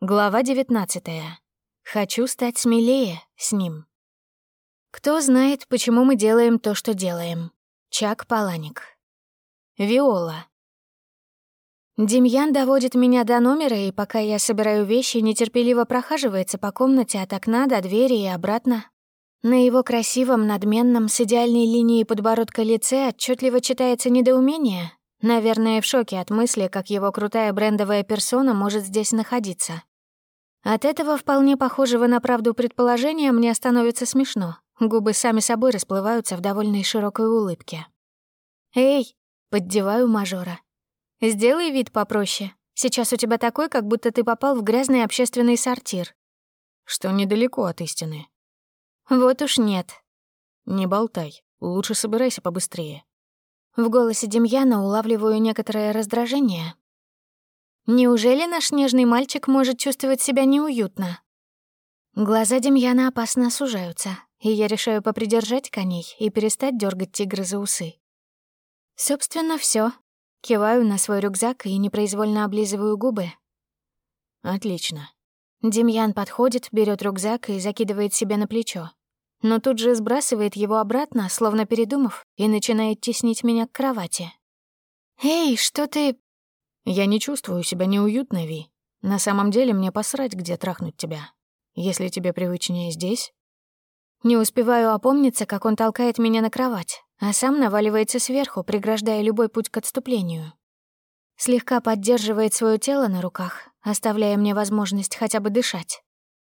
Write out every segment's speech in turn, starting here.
Глава 19. Хочу стать смелее с ним. Кто знает, почему мы делаем то, что делаем. Чак Паланик. Виола. Демьян доводит меня до номера, и пока я собираю вещи, нетерпеливо прохаживается по комнате от окна до двери и обратно. На его красивом, надменном, с идеальной линией подбородка лице отчетливо читается недоумение. Наверное, в шоке от мысли, как его крутая брендовая персона может здесь находиться. От этого вполне похожего на правду предположения мне становится смешно. Губы сами собой расплываются в довольно широкой улыбке. «Эй!» — поддеваю мажора. «Сделай вид попроще. Сейчас у тебя такой, как будто ты попал в грязный общественный сортир». «Что недалеко от истины». «Вот уж нет». «Не болтай. Лучше собирайся побыстрее». В голосе Демьяна улавливаю некоторое раздражение, Неужели наш нежный мальчик может чувствовать себя неуютно? Глаза Демьяна опасно сужаются, и я решаю попридержать коней и перестать дергать тигра за усы. Собственно, все. Киваю на свой рюкзак и непроизвольно облизываю губы. Отлично. Демьян подходит, берет рюкзак и закидывает себе на плечо. Но тут же сбрасывает его обратно, словно передумав, и начинает теснить меня к кровати. «Эй, что ты...» Я не чувствую себя неуютно, Ви. На самом деле мне посрать, где трахнуть тебя. Если тебе привычнее здесь... Не успеваю опомниться, как он толкает меня на кровать, а сам наваливается сверху, преграждая любой путь к отступлению. Слегка поддерживает свое тело на руках, оставляя мне возможность хотя бы дышать.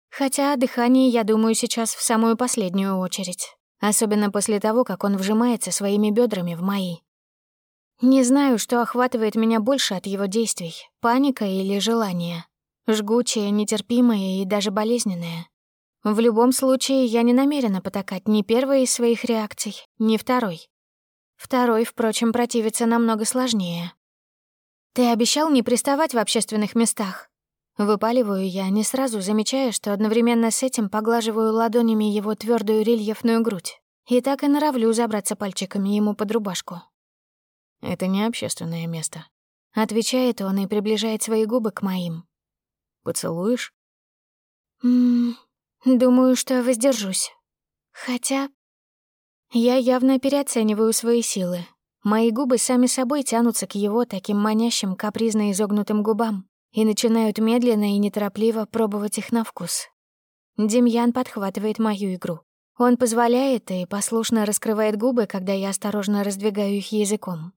Хотя о дыхании я думаю сейчас в самую последнюю очередь, особенно после того, как он вжимается своими бедрами в мои. Не знаю, что охватывает меня больше от его действий — паника или желание. Жгучее, нетерпимое и даже болезненное. В любом случае, я не намерена потакать ни первой из своих реакций, ни второй. Второй, впрочем, противиться намного сложнее. «Ты обещал не приставать в общественных местах?» Выпаливаю я, не сразу замечая, что одновременно с этим поглаживаю ладонями его твердую рельефную грудь. И так и норовлю забраться пальчиками ему под рубашку. Это не общественное место. Отвечает он и приближает свои губы к моим. Поцелуешь? Ммм, думаю, что воздержусь. Хотя... Я явно переоцениваю свои силы. Мои губы сами собой тянутся к его таким манящим, капризно изогнутым губам и начинают медленно и неторопливо пробовать их на вкус. Демьян подхватывает мою игру. Он позволяет и послушно раскрывает губы, когда я осторожно раздвигаю их языком.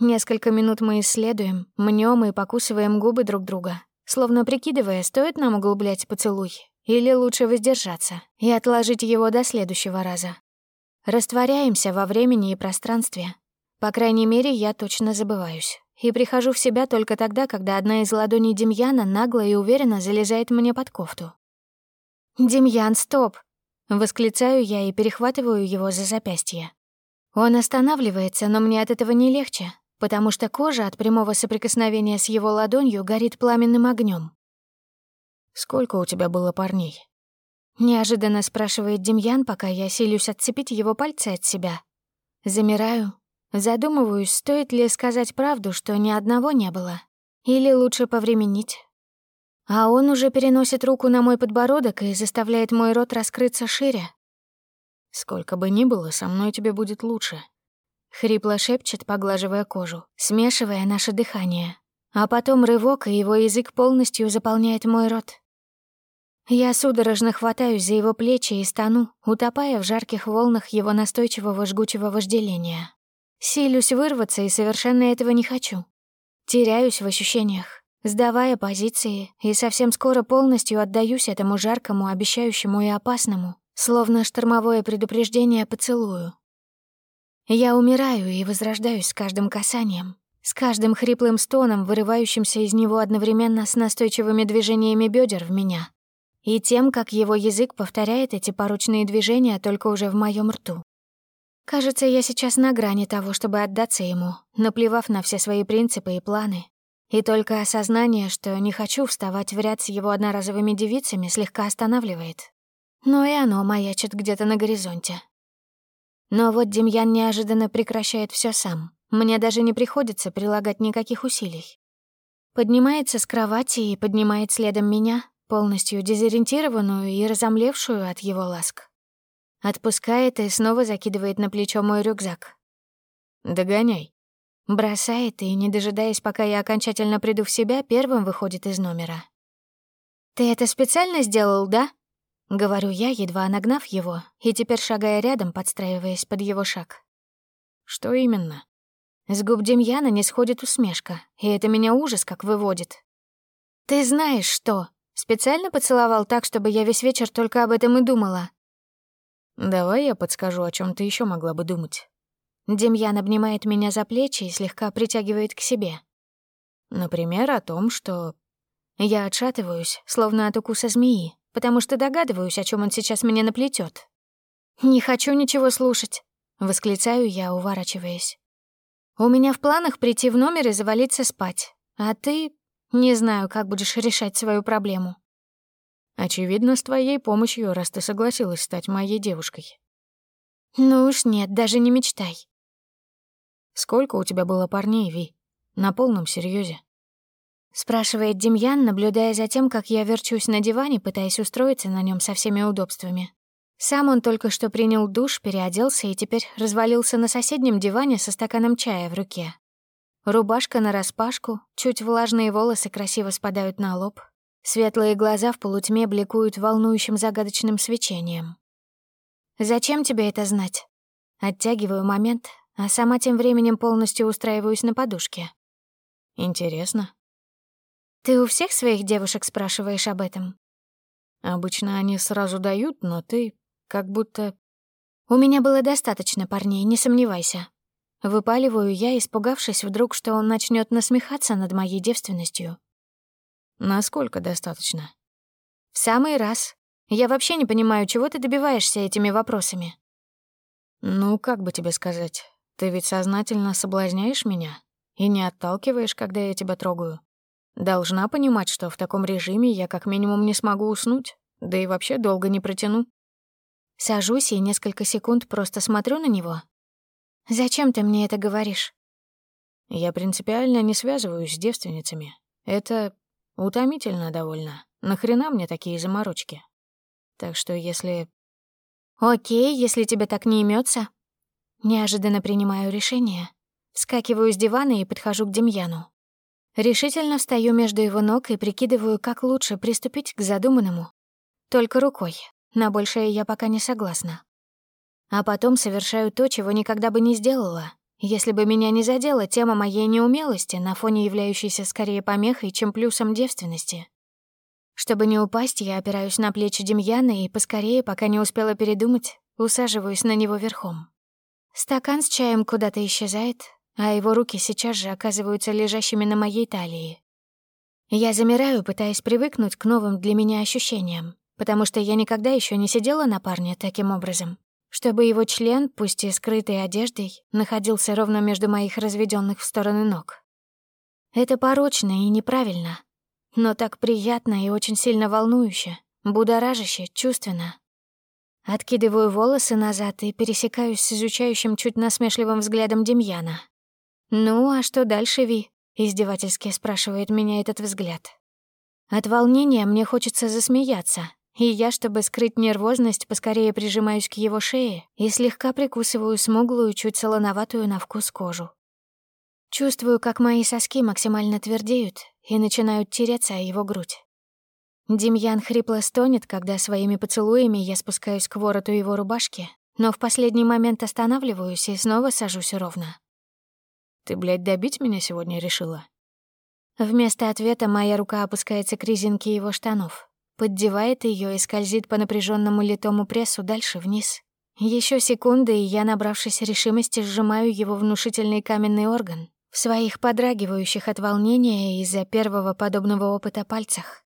Несколько минут мы исследуем, мнем и покусываем губы друг друга, словно прикидывая, стоит нам углублять поцелуй или лучше воздержаться и отложить его до следующего раза. Растворяемся во времени и пространстве. По крайней мере, я точно забываюсь. И прихожу в себя только тогда, когда одна из ладоней Демьяна нагло и уверенно залезает мне под кофту. «Демьян, стоп!» — восклицаю я и перехватываю его за запястье. Он останавливается, но мне от этого не легче, потому что кожа от прямого соприкосновения с его ладонью горит пламенным огнем. «Сколько у тебя было парней?» Неожиданно спрашивает Демьян, пока я силюсь отцепить его пальцы от себя. Замираю, задумываюсь, стоит ли сказать правду, что ни одного не было, или лучше повременить. А он уже переносит руку на мой подбородок и заставляет мой рот раскрыться шире. «Сколько бы ни было, со мной тебе будет лучше», Хрипло шепчет, поглаживая кожу, смешивая наше дыхание. А потом рывок, и его язык полностью заполняет мой рот. Я судорожно хватаюсь за его плечи и стану, утопая в жарких волнах его настойчивого жгучего вожделения. Силюсь вырваться и совершенно этого не хочу. Теряюсь в ощущениях, сдавая позиции, и совсем скоро полностью отдаюсь этому жаркому, обещающему и опасному, словно штормовое предупреждение поцелую. Я умираю и возрождаюсь с каждым касанием, с каждым хриплым стоном, вырывающимся из него одновременно с настойчивыми движениями бедер в меня, и тем, как его язык повторяет эти порочные движения только уже в моем рту. Кажется, я сейчас на грани того, чтобы отдаться ему, наплевав на все свои принципы и планы. И только осознание, что не хочу вставать в ряд с его одноразовыми девицами, слегка останавливает. Но и оно маячит где-то на горизонте. Но вот Демьян неожиданно прекращает все сам. Мне даже не приходится прилагать никаких усилий. Поднимается с кровати и поднимает следом меня, полностью дезориентированную и разомлевшую от его ласк. Отпускает и снова закидывает на плечо мой рюкзак. «Догоняй». Бросает и, не дожидаясь, пока я окончательно приду в себя, первым выходит из номера. «Ты это специально сделал, да?» Говорю я, едва нагнав его, и теперь шагая рядом, подстраиваясь под его шаг. «Что именно?» С губ Демьяна не сходит усмешка, и это меня ужас как выводит. «Ты знаешь что? Специально поцеловал так, чтобы я весь вечер только об этом и думала?» «Давай я подскажу, о чем ты еще могла бы думать». Демьян обнимает меня за плечи и слегка притягивает к себе. Например, о том, что... Я отшатываюсь, словно от укуса змеи, потому что догадываюсь, о чем он сейчас меня наплетет. «Не хочу ничего слушать», — восклицаю я, уворачиваясь. «У меня в планах прийти в номер и завалиться спать, а ты... Не знаю, как будешь решать свою проблему». «Очевидно, с твоей помощью, раз ты согласилась стать моей девушкой». «Ну уж нет, даже не мечтай». «Сколько у тебя было парней, Ви? На полном серьезе? Спрашивает Демьян, наблюдая за тем, как я верчусь на диване, пытаясь устроиться на нем со всеми удобствами. Сам он только что принял душ, переоделся и теперь развалился на соседнем диване со стаканом чая в руке. Рубашка нараспашку, чуть влажные волосы красиво спадают на лоб. Светлые глаза в полутьме бликуют волнующим загадочным свечением. «Зачем тебе это знать?» Оттягиваю момент, а сама тем временем полностью устраиваюсь на подушке. «Интересно», ты у всех своих девушек спрашиваешь об этом? Обычно они сразу дают, но ты как будто... У меня было достаточно парней, не сомневайся. Выпаливаю я, испугавшись вдруг, что он начнет насмехаться над моей девственностью. Насколько достаточно? В самый раз. Я вообще не понимаю, чего ты добиваешься этими вопросами. Ну, как бы тебе сказать, ты ведь сознательно соблазняешь меня и не отталкиваешь, когда я тебя трогаю. Должна понимать, что в таком режиме я как минимум не смогу уснуть, да и вообще долго не протяну. Сажусь и несколько секунд просто смотрю на него. «Зачем ты мне это говоришь?» Я принципиально не связываюсь с девственницами. Это утомительно довольно. Нахрена мне такие заморочки? Так что если... Окей, если тебе так не имется. Неожиданно принимаю решение. Скакиваю с дивана и подхожу к Демьяну. Решительно встаю между его ног и прикидываю, как лучше приступить к задуманному. Только рукой. На большее я пока не согласна. А потом совершаю то, чего никогда бы не сделала, если бы меня не задела тема моей неумелости на фоне являющейся скорее помехой, чем плюсом девственности. Чтобы не упасть, я опираюсь на плечи Демьяна и поскорее, пока не успела передумать, усаживаюсь на него верхом. Стакан с чаем куда-то исчезает, а его руки сейчас же оказываются лежащими на моей талии. Я замираю, пытаясь привыкнуть к новым для меня ощущениям, потому что я никогда еще не сидела на парне таким образом, чтобы его член, пусть и скрытой одеждой, находился ровно между моих разведенных в стороны ног. Это порочно и неправильно, но так приятно и очень сильно волнующе, будоражаще, чувственно. Откидываю волосы назад и пересекаюсь с изучающим чуть насмешливым взглядом Демьяна. «Ну, а что дальше, Ви?» — издевательски спрашивает меня этот взгляд. От волнения мне хочется засмеяться, и я, чтобы скрыть нервозность, поскорее прижимаюсь к его шее и слегка прикусываю смуглую, чуть солоноватую на вкус кожу. Чувствую, как мои соски максимально твердеют и начинают тереться о его грудь. Демьян хрипло стонет, когда своими поцелуями я спускаюсь к вороту его рубашки, но в последний момент останавливаюсь и снова сажусь ровно. Ты, блядь, добить меня сегодня решила?» Вместо ответа моя рука опускается к резинке его штанов, поддевает ее и скользит по напряженному литому прессу дальше вниз. Еще секунды, и я, набравшись решимости, сжимаю его внушительный каменный орган в своих подрагивающих от волнения из-за первого подобного опыта пальцах.